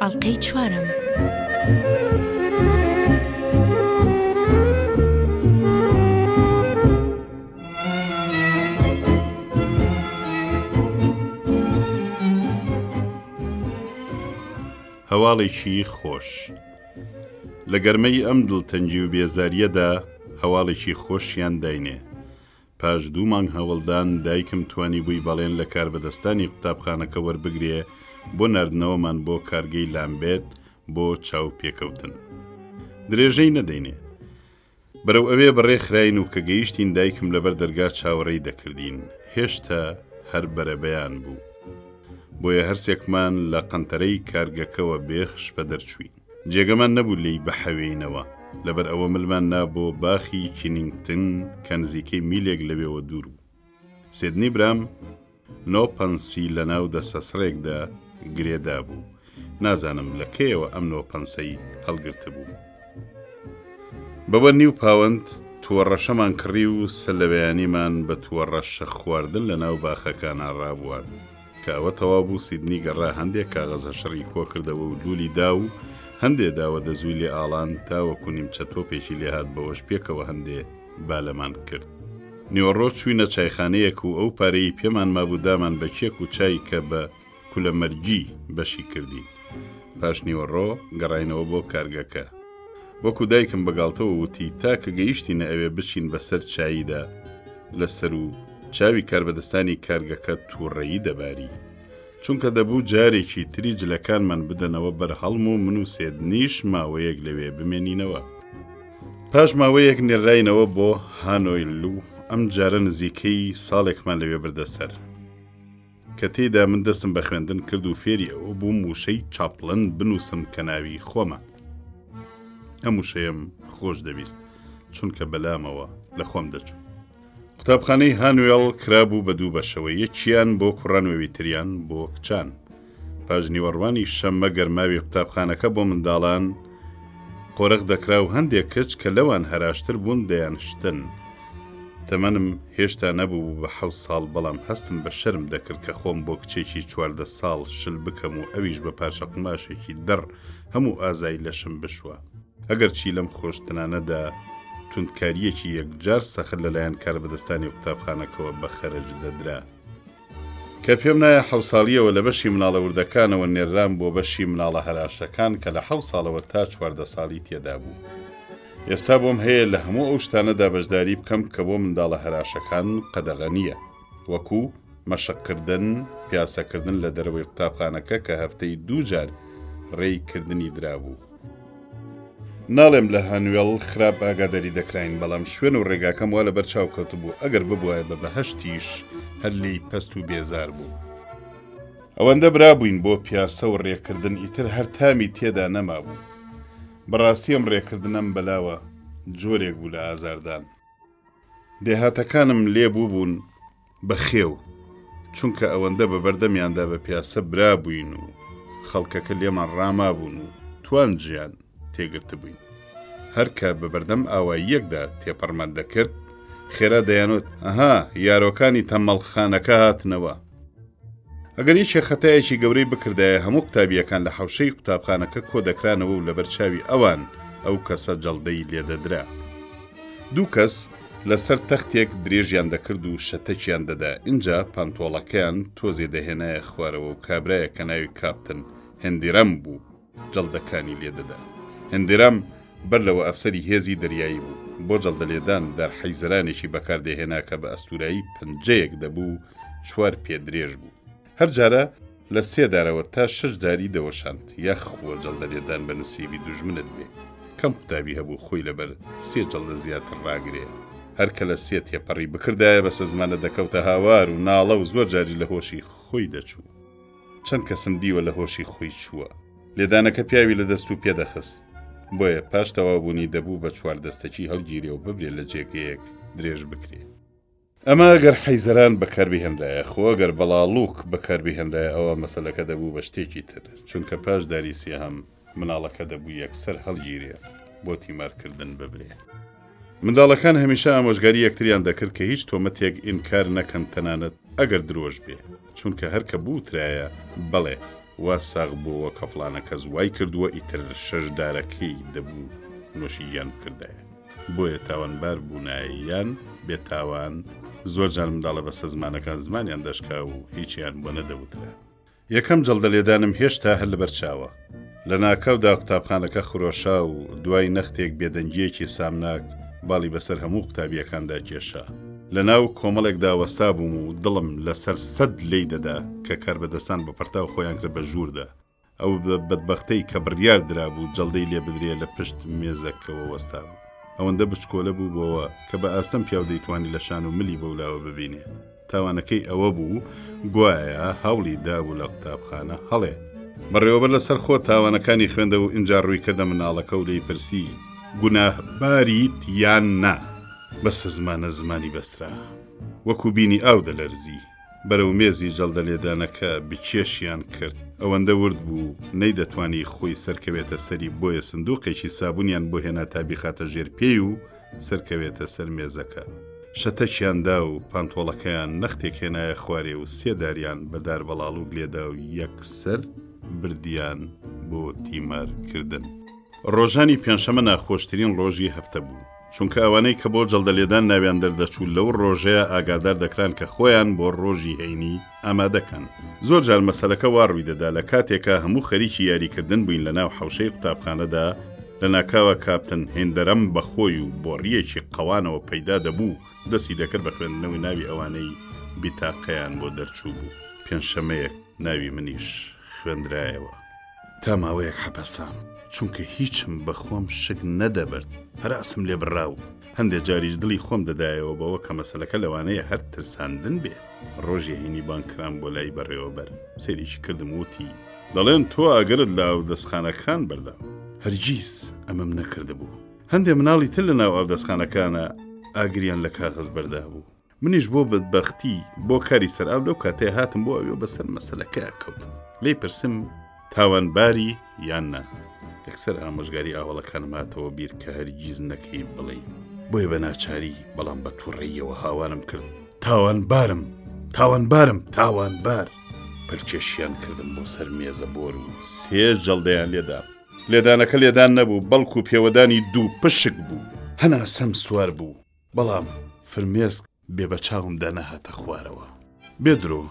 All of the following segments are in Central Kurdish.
ئەڵقەی چوارەم. هەواڵێکی خۆش لە گەرمەی ئەم دڵتەنگی و بێزاریەدا هەواڵێکی خۆشیان داینێ پاش دوو مانگ هەوڵدان دایکم توانیبووی بەڵێن لە کاربەدەستانی قوتابخانەکە وەربگرێ بۆ ناردنەوەمان بۆ کارگەی لامبێت بۆ چاوپێکەوتن. درێژەی نەدەینێ. بەرەو ئەوێ بەڕێخراین و کە گەیشتین دایکم لەبەر دەرگا چاوەڕێی دەکردین. هێشتا هەر بەرەبەیان بوو. بۆیە هەرسێکمان لە قەنتەرەی کارگەکەوە بێ خشپە دەرچووین. جێگەمان نەبوو لێی بحەوێینەوە، لەبەر ئەوە ملمان نا بۆ باخی کینینگتن کە نزیکەی میلێک لەوێوە دوور بوو. سێدنی برام نۆ پەنسی لەناو دەسەسڕێکدا گرێ دابوو، نازانم لە کەیەوە ئەم نۆ پەنسەی هەڵگرتبوو. بەوە نیو پاوەند تووەڕەشەمان کڕی و سەلەوەیانیمان بە تووەڕەشە خواردن لەناو باخەکانا ڕابوارد. کە ئەوە تەواو بوو سیدنی گەڕا هەندێک کاغەزە شەڕی کۆکردەوە و لولی دا و هەندێ داوە دەزووی لێ ئاڵان تاوەکو نیمچە تۆپێکی لێهات بەوەش پێکەوە هەندێ بالەمان کرد. نیوەڕۆ چووینە چایخانەیەک و ئەو پارەیەی پێمان مابوو دامان بە کێک و چای کە بە کولە مەرگی بەشی کردین. پاش نیوەڕۆ گەڕاینەوە بۆ کارگەکە. وەکو دایکم بە گاڵتەوە وتی، تاکە گەیشتینە ئەوێ بچین بە سەر چاییدا، لە سەرو چاوی کاربەدەستانی کارگەکە تووڕەیی دەباری. چونکە دەبوو جارێکی تری جلەکانمان بدەنەوە بەر هەڵم و من و سێدنیش ماوەیەک لەوێ بمێنینەوە. پاش ماوەیەک نێرراینەوە بۆ هانۆیل و ئەم جارە نزیکەی ساڵێکمان لەوێ بردە سەر. کە تێیدا من دەستم بە خوێندن کرد و فێری ئەوە بووم وشەی چاپلن بنووسم کە ناوی خۆمە. ئەم وشەیەم خۆش دەویست چونکە بەلامەوە لە خۆم دەچوو. قوتابخانەی هانوێڵ کرابوو بە دوو بەشەوە، یەکیان بۆ کوڕان وەوی تریان بۆ کچان. پاشنیوەڕوانی شەممە گەرماوی قوتابخانەکە بۆ منداڵان قۆرخ دەکرا و هەندێک کچ کە لەوان هەراشتر بوون دەیانشتن. تەمەنم هێشتا نەبوو بە حەوت ساڵ بەڵام هەستم بە شەرم دەکرد کە خۆم بۆ کچێکی چواردە ساڵ شل بکەم و ئەویش بە پارچە قوماشێکی دڕ هەموو ئازای لەشم بشوە ئەگەر چی لەم خۆشتنانەدا توندکاریەکی یەکجار سەخت لەلایەن کاربەدەستانی قوتابخانەکەوە بە خەرج دەدرا. کە پێم نایە حەو ساڵییەوە لە بەشی مناڵە وردەکانەوە نێررام بۆ بەشی مناڵە هەراشەکان کە لە حەو ساڵەوە تا چواردە ساڵی تێدا بوو. ئێستا بۆم هەیە لە هەموو ئەو شتانەدا بەشداری بکەم کە بۆ منداڵە هەراشەکان قەدەغە نییە، وەکو، مەشقکردن، پیاسەکردن لە دەرەوەی قوتابخانەکە کە هەفتەی دوو جار رێی کردنی درابوو. ناڵێم لە هانوێڵ خراپ ئاگاداری دەکراین بەڵام شوێن و ڕێگاکەم وا لەبەر چاو کەوتبوو ئەگەر ببوایە بە بەهشتیش هەر لی پەست و بێزار بوو. ئەوەندە برابووین بۆ پیاسە و ڕێکردن ئیتر هەر تامی تێدا نەمابوو. بەڕاستی ئەم ڕێکردنەم بەلاوە جۆرێک بوو لە ئازاردان. دێهاتەکانم لێ بووبوون. بەخێو، چونکە ئەوەندە بە بەردەمیاندا بە پیاسە برابووین و خەڵکەکە لێمان ڕامابوون و توانجیان تێگرتبووین. هەر کە بە بەردەم ئاواییەکدا تێپەڕمان دەکرد، خێرا دەیانوت، ئەها، یارۆکانی تەمەڵخانەکە هاتنەوە. ئەگەر یەکێ خەتایەکی گەورەی بکردایە، هەموو قوتابییەکان لە حەوشەی قوتابخانەکە کۆ دەکرانەوە و لەبەر چاوی ئەوان ئەو کەسە جەڵدەی لێ دەدرا. دوو کەس لەسەر تەختێک درێژیان دەکرد و شەتەکیان دەدا، ئینجا پانتۆڵەکەیان تۆزێ دەهێنایە خوارەوە و کابرایەک کە ناوی کاپتن هندیرام بوو جەڵدەکانی لێ دەدا. هندیرام بەر لەوە ئەفسەری هێزی دەریایی بوو. بۆ جەڵدەلێدان دارحیزەرانێکی بەکار دەهێنا کە بە ئەستوورایی پەنجەیەک دەبوو چوار پێ درێژ بوو. هەر جارە لە سێ دارەوە تا شش داری دەوەشاند یەخ وە جەڵدە لێدان بە نسیبی دوژمنت بێ کەم قوتابی هەبوو خۆی لەبەر سێ جەڵدە زیاتر ڕاگرێ هەرکە لە سێ تێپەڕی بکردایە بەسە زمانە دەکەوتە هاوار و ناڵە و زۆر جاری لە هۆشی خۆی دەچوو چەند کەسم دیوە لە هۆشی خۆی چووە لێدانەکە پیاوی لە دەست و پێدەخست بۆیە پاش تەوابوونی دەبوو بە چوار دەستەکی هەڵگیرێ و ببرێ لە جێگەیەک درێژ بکرێ ئەمە ئەگەر حیزەران بەکاربهێنرایە، خۆ ئەگەر بەڵاڵووک بەکاربهێنرایە ئەوا مەسەلەکە دەبوو بە شتێکی تر، چونکە پاش داری سێهەم مناڵەکە دەبوو یەکسەر هەڵگیرێ بۆ تیمارکردن ببرێ. منداڵەکان هەمیشە ئامۆژگاری یەکتریان دەکرد کە هیچ تۆمەتێک ئینکار نەکەن تەنانەت ئەگەر درۆش بێ، چونکە هەر کە بووترایە بەڵێ وا ساغ بۆوە کە فڵانە کەس وای کردووە ئیتر شەش دارەکەی دەبوو نۆشیگیان بکردایە. بۆیە تاوانبار بوونایە یان بێ تاوان، زۆر جار منداڵە بەسە زمانەکان زمانیان دەشکا و هیچیان بۆ نەدەوترا. یەکەم جەڵدە لێدانم هێشتا هەر لەبەر چاوە. لە ناکاودا قوتابخانەکە خرۆشا و دوای نەختێک بێدەنگییەکی سامناک باڵی بەسەر هەموو قوتابییەکاندا کێشا. لە ناو کۆمەڵێکدا وەستابووم و دڵم لەسەر سەد لێی دەدا کە کاربەدەستان بە پەرتاو خۆیان کرد بە ژووردا. ئەو بەدبەختەی کە بڕیار درابوو جەڵدەی لێ بدرێ لە پشت مێزەکەوە وەستابوو. ئەوەندە بچکۆلە بوو بۆوە کە بە ئاستەم پیاو دەیتوانی لە شان و ملی بەولاوە ببینێ. تاوانەکەی ئەوە بوو گوایا هەوڵی دابوو لە قوتابخانە هەڵێ. بەڕێوەبەر لە سەر خۆ تاوانەکانی خوێندە و ئینجا ڕووی کردە مناڵەکە و لێی پرسی، گوناهباریت یان نا؟ بەسە زمانە زمانی بەسترا. وەکوو بینی ئاو دەلەرزی. بەرەو مێزی جەڵدە لێدانەکە بکێشیان کرد، ئەوەندە ورد بوو نەیدەتوانی خۆی سەرکەوێتە سەری بۆیە سندوقێکی سابونیان بۆ هێنا تا بیخاتە ژێر پێی و سەرکەوێتە سەر مێزەکە شەتەکیان دا و پانتۆڵەکەیان نەختێک هێنایە خوارێ و سێ داریان بە داربەڵاڵوک لێدا و یەکسەر بردیان بۆ تیمار کردن. ڕۆژانی پێنجشەمە ناخۆشترین ڕۆژی هەفتە بوو. چونکە ئەوانەی کە بۆ جەڵدەلێدان ناویان دەردەچوو لەو ڕۆژەیە ئاگادار دەکران کە خۆیان بۆ ڕۆژی هەینی ئامادەکەن. زۆر جار مەسەلەکە وا ڕووی دەدا لە کاتێکا هەموو خەریکی یاریکردن بووین لە ناو حەوشەی قوتابخانەدا، لەناکاوە کاپتن هێندەرەم بە خۆی و بۆڕییەکی قەوانەوە پەیدا دەبوو و دەستی دەکرد بە خوێندنەوەی ناوی ئەوانەی بیتاقەیان بۆ دەرچووبوو. پێنجشەمەیەک ناوی منیش خوێندرایەوە. تا ماوەیەک حەپەسام، چونکە هیچم بە خۆم شک نەدەبرد، هەراسم لێ بڕا و هەندێ جاریش دڵی خۆم دەدایەوە بەوە کە مەسەلەکە لەوانەیە هەر ترساندن بێ. ڕۆژی هەینی بانگ کرام بۆ لای بەڕێوەبەر، سەیرێکی کردم وتی، دەڵێن تۆ ئاگرت لە ئاودەستخانەکان بەرداوە. هەرگیز ئەمەم نەکردبوو، هەندێ مناڵی تر لە ناو ئاودەستخانەکانا ئاگریان لە کاغەز بەردابوو. منیش بۆ بەدبەختی بۆ کاری سەرئاو لەو کاتێ هاتم بۆ ئەوێ بەسەر مەسەلەکە کەوتم لی پرسم تاوانباری یان نا یەکسەر ئامۆژگاری ئاوەڵەکانم هاتەوە بیر کە هەرگیز نەکەی بڵێ بۆیە بە ناچاری بەڵام بە تووڕێیەوە هاوارم کرد تاوان بارم تاوان بارم تاوان بار پەلکێشیان کردم بۆ سەر مێزە بۆر و سێ جەڵدەیان لێدا لێدانەکە لێدان نەبوو بەڵکو پێوەدانی دوو پشک بوو هەناسەم سوار بوو بەڵام فرمێسک بێ بە چاوم دا نەهاتە خوارەوە. بێ درۆ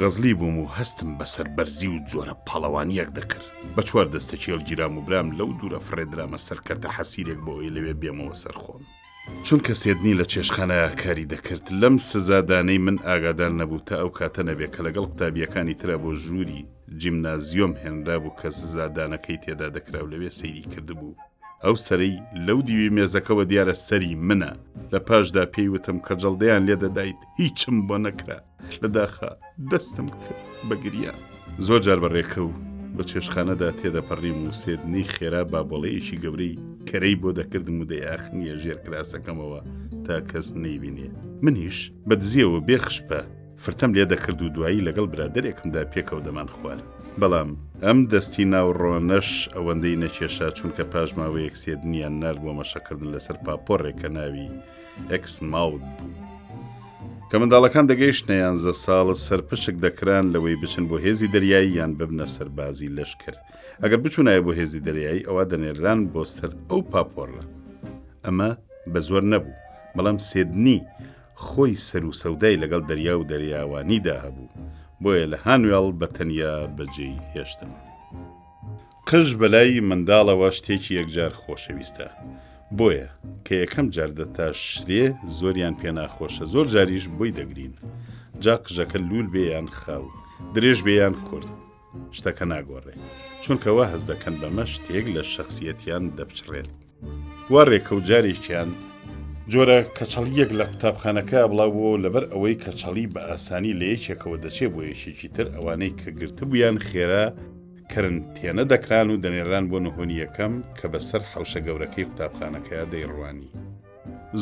غەزلی بووم و هەستم بە سەربەرزی و جۆرە پاڵەوانییەک دەکرد. بە چوار دەستە کێل گیرام و برام لەو دوورە فڕێدرامە سەر کەرتە حەسیرێک بۆ ئەوەی لەوێ بێمەوە سەر خۆم. چونکە سێدنی لە چێشتخانەیا کاری دەکرد. لەم سزادانەی من ئاگادار نەبوو تا ئەو کاتە نەبێ کە لەگەڵ قوتابییەکانی ترا بۆ ژووری جیمنازیۆم هێنرابوو کە سزادانەکەی تێدا دەکرا و لەوێ سەیری کردبوو. ئەو سەرەی لەو دیوی مێزەکەوە دیارە سەری منە لە پاشدا پێی وتم کە جەڵدەیان لێ دەدایت هیچم بۆ نەکرا لە داخا دەستم کرد بە گریان زۆر جار بە ڕێکە و بە چێشخانەدا تێدەپەڕیم و سێدنی خێرا بابۆڵەیەکی گەورەی کەرەی بۆ دەکردم و دەیاخنیە ژێر کراسەکەمەوە تا کەس نەیبینێ منیش بە دزیەوە بێ خشپە فرتەم لێ دەکرد و دوایی لەگەڵ برادەرێکمدا پێکەوە دەمان خوارد. بەڵام ئەم دەستی ناو ڕۆنەش ئەوەندەی نەکێشا چونکە پاش ماوەیەک سێدنیان نارد بۆ مەشەکردن لەسەر پاپۆڕێک کە ناوی ئەکس ماود بوو. کە منداڵەکان دەگەیشتە یانزە ساڵ سەرپشک دەکران لەوەی بچن بۆ هێزی دەریایی یان ببنە سەربازی لەشکر ئەگەر بچوونایە بۆ هێزی دەریایی ئەوە دەنێرران بۆ سەر ئەو پاپۆڕە ئەمە بە زۆر نەبوو بەڵام سێدنی خۆی سەرو سەودای لەگەڵ دەریا و دەریاوانیدا هەبوو، بۆیە لە هانوێڵ بە تەنیا بەجێی هێشتم. قژ بەلای منداڵەوە شتێکی یەکجار خۆشەویستە، بۆیە کە یەکەم جار دەتاشرێ زۆریان پێ ناخۆشە، زۆر جاریش بۆی دەگرین، جا قژەکە لوول بێ یان خاو، درێژ بێ یان کورت. شتەکە ناگۆڕێ، چونکە وا هەست دەکەن بەمە شتێک لە شەخسییەتیان دەپچڕێت. وا رێکە و جارێکیان. جۆرە کەچەڵییەک لە قوتابخانەکە بڵاو بووە و لەبەر ئەوەی کەچەڵی بە ئاسانی لە یەکێکەوە دەچێ بۆ یەکێکی تر، ئەوانەی کە گرتبوویان خێرا کەرنتێنە دەکران و دەنێرران بۆ نهۆنی یەکەم کە بە سەر حەوشە گەورەکەی قوتابخانەکەیا دەیڕوانی.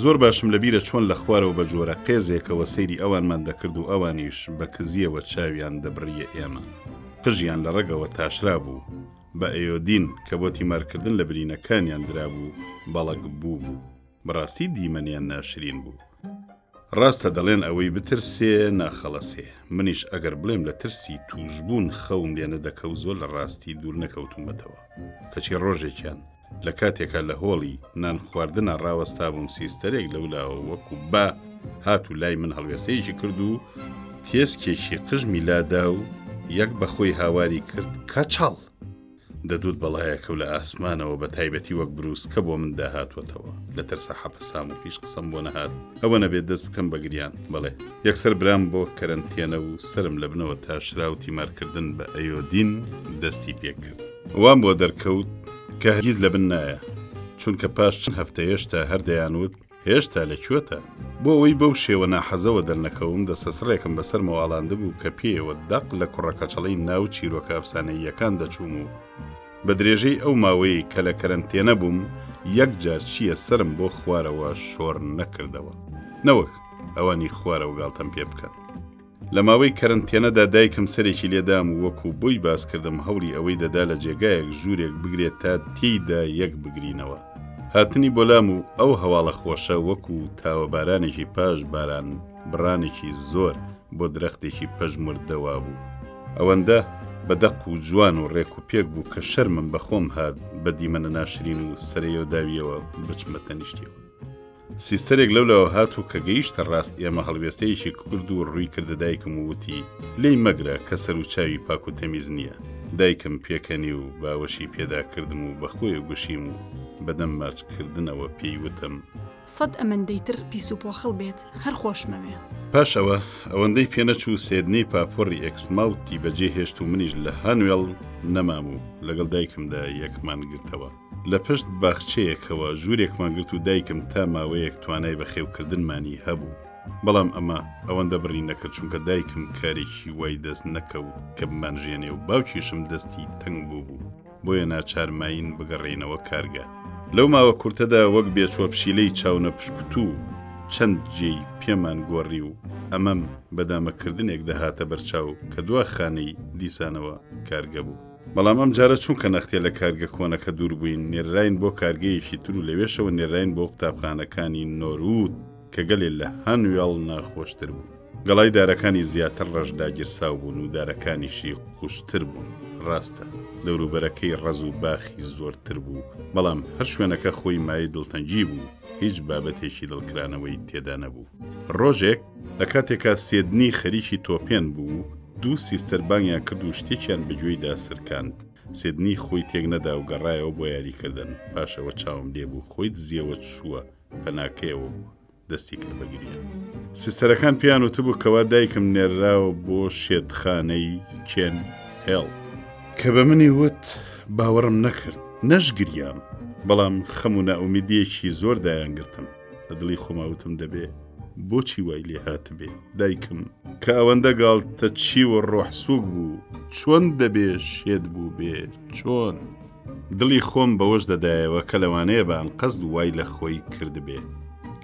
زۆر باشم لە بیرە چۆن لە خوارەوە بە جۆرە قێزێکەوە سەیری ئەوانمان دەکرد و ئەوانیش بە کزییەوە چاویان دەبڕییە ئێمە. قژیان لە ڕەگەوە تاشرابوو بە ئەیۆدین کە بۆ تیمارکردن لە برینەکانیان درابوو، بەڵەک بووبوو. بەڕاستی دیمەنیان ناشرین بوو. ڕاستە دەڵێن ئەوەی بترسێ ناخەڵەسێ، منیش ئەگەر بڵێم لە ترسی تووشبوون خەوم لێ نەدەکەوت زۆر لە ڕاستی دوور نەکەوتوومەتەوە، کەچی ڕۆژێکیان لە کاتێکا لە هۆڵی نان خواردنا ڕاوەستابووم سیستەرێک لەولاوە وەکو با هات و لای من هەڵوێستەیەکی کرد و تێسکێکی قژمی لادا و یەک بە خۆی هاواری کرد کەچەڵ! دەدوت بە ڵایەکەو لە ئاسمانەوە بە تایبەتی وەک بروسکە بۆ من دا هاتوەتەوە لە ترسا حەپەسام و هیچ قسەم بۆ نەهات ئەوە نەبێت دەست بکەم بە گریان بەڵێ یەکسەر برام بۆ کەرەنتێنە و سەرم لە بنەوە تاشرا و تیمار کردن بە ئەیۆدین دەستی پێ کرد وام بۆ دەرکەوت کە هەرگیز لە بن نایە چونکە پاش چەند هەفتە هێشتا هەر دەیانوت هێشتا لە کوێتە؟ بۆ ئەوەی بەو شێوە ناحەزەوە دەرنەکەوم، دەستەسڕێکم بەسەرمەوە ئاڵاندبوو کە پێیەوە دەق لە کوڕە کەچەڵەی ناو چیرۆکە ئەفسانەییەکان دەچووم و بە درێژەی ئەو ماوەیەی کە لە کەرەنتێنە بووم یەکجار چییە سەرم بۆ خوارەوە شۆڕ نەکردەوە نەوەک ئەوانی خوارەوە گاڵتەم پێ بکەن. لە ماوەی کەرەنتێنەدا دایکم سەرێکی لێدام و وەکو بۆی باس کردم هەوڵی ئەوەی دەدا لە جێگایەک ژوورێک بگرێت تا تێیدا یەک بگرینەوە. هاتنی بۆ لام و ئەو هەواڵە خۆشە وەکو تاوەبارانێکی پاش باران بڕانێکی زۆر بۆ درەختێکی پەژموردە وابوو. ئەوەندە بە دەق و جوان و ڕێک و پێک بوو کە شەرمم بە خۆم هات بە دیمەنە ناشرین و سەرەیەوداوییەوە بچمە تەنیشتیەوە. سیستەرێک لەو لایەوە هات و کە گەیشتە ڕاست ئێمە هەڵوێستەیەکی کرد و ڕووی کردە دایکم و وتی، لێی مەگرە کە سەر و چاوی پاک و تەمیز نییە. دایکم پێکەنی و باوەشی پێدا کردم و بە خۆێ گوشیم و بە دەم ماچ کردنەوە پێی وتم. سەد ئەمەندەی تر پیس و پۆخڵ بێت هەر خۆشمەوێ. پاش ئەوە ئەوەندەی پێ نەچوو سێدنەی پاپۆڕی ئێکسماوتی بە جێ هێشت و منیش لە هانوێڵ نەمام و لەگەڵ دایکمدا یەکمان گرتەوە. لە پشت باخچەیەکەوە ژوورێکمان گرت و دایکم تا ماوەیەک توانای بەخێوکردنمانی هەبوو، بەڵام ئەمە ئەوەندە بڕی نەکرد چونکە دایکم کارێکی وای دەست نەکەوت کە بمانژێنێ و باوکیشم دەستی تەنگ بووبوو، بۆیە ناچار ماین بگەڕێینەوە کارگە. لەو ماوە کورتەدا وەک بێچووە پشیلەی چاونەپشکوتوو چەند جێی پێمان گۆڕی و ئەمەم بە دامەکردنێک دەهاتە بەرچاو کە دوا خانەی دیسانەوە کارگە بوو. بەڵام ئەم جارە چونکە نەختێ لە کارگە کۆنەکە دوور بووین، نێرراین بۆ کارگەیەکی تر و لەوێشەوە نێرراین بۆ قوتابخانەکانی نۆروود کە گەلێ لە هانوێڵ ناخۆشتر بوون. گەڵای دارەکانی زیاتر ڕەش داگیرساو بوون و دارەکانیشی قووشتر بوون. ڕاستە، دەوروبەرەکەی ڕەز و باخی زۆرتر بوو، بەڵام هەر شوێنەکە خۆی مایەی دڵتەنگی بوو، هیچ بابەتێکی دڵکرانەوەی تێدا نەبوو. ڕۆژێک. لە کاتێکا سێدنی خەریکی تۆپێن بوو، دوو سیستەر بانگیان کرد و شتێکیان بە گوێی دا سرکاند. سێدنی خۆی تێک نەدا و گەڕایەوە بۆ یاریکردن. پاش ئەوە چاوم لێ بوو، خۆی دزیەوە چووە پەناکەیەوە و دەستی کرد بە گریان. سیستەرەکان پێیان وتبوو کەوا دایکم نێرراوە بۆ شێتخانەی کێن هێڵ. کە بە منی وت، باوەڕم نەکرد، نەشگریام، بەڵام خەم و نائومیدییەکی زۆر دایانگرتم. لە دڵی خۆماوتم دەبێ بۆچی وای لێ هاتبێ دایکم کە ئەوەندە گاڵتە چی و ڕۆح سووک بوو چۆن دەبێ شێت بوو بێ چۆن دڵی خۆم بەوەش دەدایەوە کە لەوانەیە بان قەست وای لە خۆی کردبێ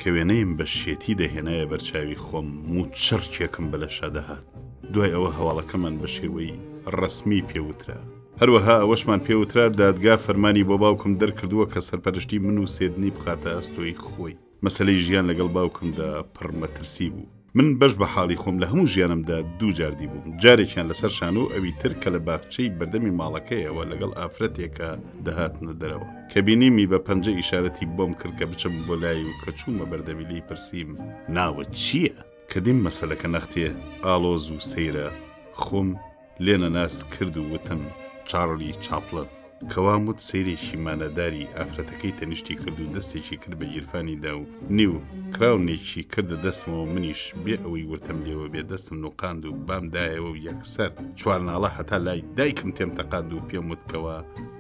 کە وێنەیم بە شێتی دەهێنایە بەرچاوی خۆم موچڕکێکم بە لە شادەهات دوای ئەوە هەواڵەکەمان بە شێوەی ڕسمی پێوترا هەروەها ئەوەشمان پێوترا دادگا فەرمانی بۆ باوکم دەرکردووە کە سەرپەرشتی من و سێدنی بخاتە ئەستۆی خۆی مەسلەی ژیان لەگەڵ باوکمدا پڕمەترسی بوو من بەش بە حاڵی خۆم لە هەموو ژیانمدا دوو جاردی بووم جارێکیان لەسەر شانۆ و ئەوی تر کە لە باخچەی بەردەمی ماڵەکەیەوە لەگەڵ ئافرەتێکە دەهاتنە دەرەوە کە بینیمی بە پەنجە ئیشارەتی بۆم کرد کە بچم بۆ لای و کە چوومە بەردەمی لی پرسییم ناوە چییە؟ کە دیم مەسەلەکە نەختێ ئاڵۆز و سەیرە خۆم لێنە ناس کرد و وتم چارلی چاپلن. کەوام وت سەیرێکی ماناداری ئافرەتەکەی تەنیشتی کرد و دەستێکی کرد بە گیرفانی دا و نیو کراونێکی کردە دەستمەوە منیش بێ ئەوەی ورتەم لێوە بێ دەستم نوقاند و بام دایەوە و یەکسەر چوارناڵە هەتا لای دایکم تێم تەقاند و پێم وت کەوا